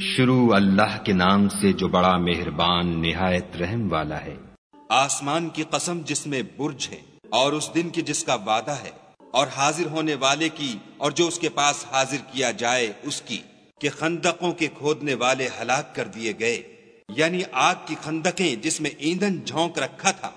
شروع اللہ کے نام سے جو بڑا مہربان، نہایت رحم والا ہے۔ آسمان کی قسم جس میں برج ہے اور اس دن کی جس کا وعدہ ہے اور حاضر ہونے والے کی اور جو اس کے پاس حاضر کیا جائے اس کی، کہ خندقوں کے کھودنے والے ہلاک کر دیے گئے۔ یعنی آگ کی خندقیں جس میں ایندھن جھونک رکھا تھا،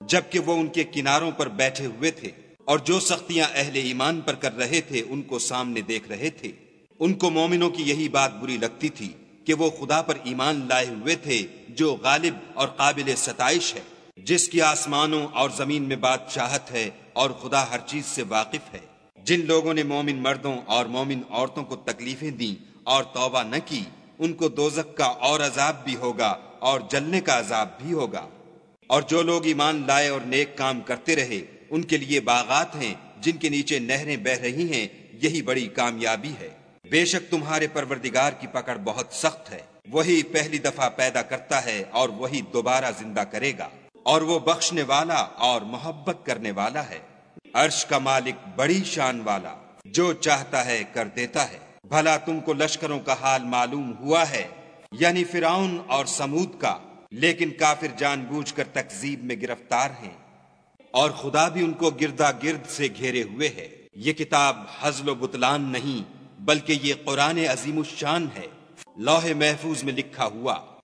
جبکہ وہ ان کے کناروں پر بیٹھے ہوئے تھے اور جو سختیاں اہل ایمان پر کر رہے تھے، ان کو سامنے دیکھ رہے تھے۔ ان کو مومنوں کی یہی بات بری لگتی تھی کہ وہ خدا پر ایمان لائے ہوئے تھے جو غالب اور قابل ستائش ہے، جس کی آسمانوں اور زمین میں بادشاہت ہے اور خدا ہر چیز سے واقف ہے۔ جن لوگوں نے مومن مردوں اور مومن عورتوں کو تکلیفیں دیں اور توبہ نہ کی، ان کو دوزک کا اور عذاب بھی ہوگا اور جلنے کا عذاب بھی ہوگا۔ اور جو لوگ ایمان لائے اور نیک کام کرتے رہے، ان کے لیے باغات ہیں، جن کے نیچے نہریں بہ رہی ہیں، یہی بڑی کامیابی ہے۔ بے شک تمہارے پروردگار کی پکڑ بہت سخت ہے۔ وہی پہلی دفعہ پیدا کرتا ہے اور وہی دوبارہ زندہ کرے گا۔ اور وہ بخشنے والا اور محبت کرنے والا ہے۔ عرش کا مالک بڑی شان والا، جو چاہتا ہے کر دیتا ہے۔ بھلا تم کو لشکروں کا حال معلوم ہوا ہے یعنی فرعون اور سمود کا، لیکن کافر جان بوجھ کر تکزیب میں گرفتار ہیں۔ اور خدا بھی ان کو گردا گرد سے گھیرے ہوئے ہے۔ یہ کتاب حزل و بتلان نہیں بلکہ یہ قرآن عظیم الشان ہے۔ لوح محفوظ میں لکھا ہوا۔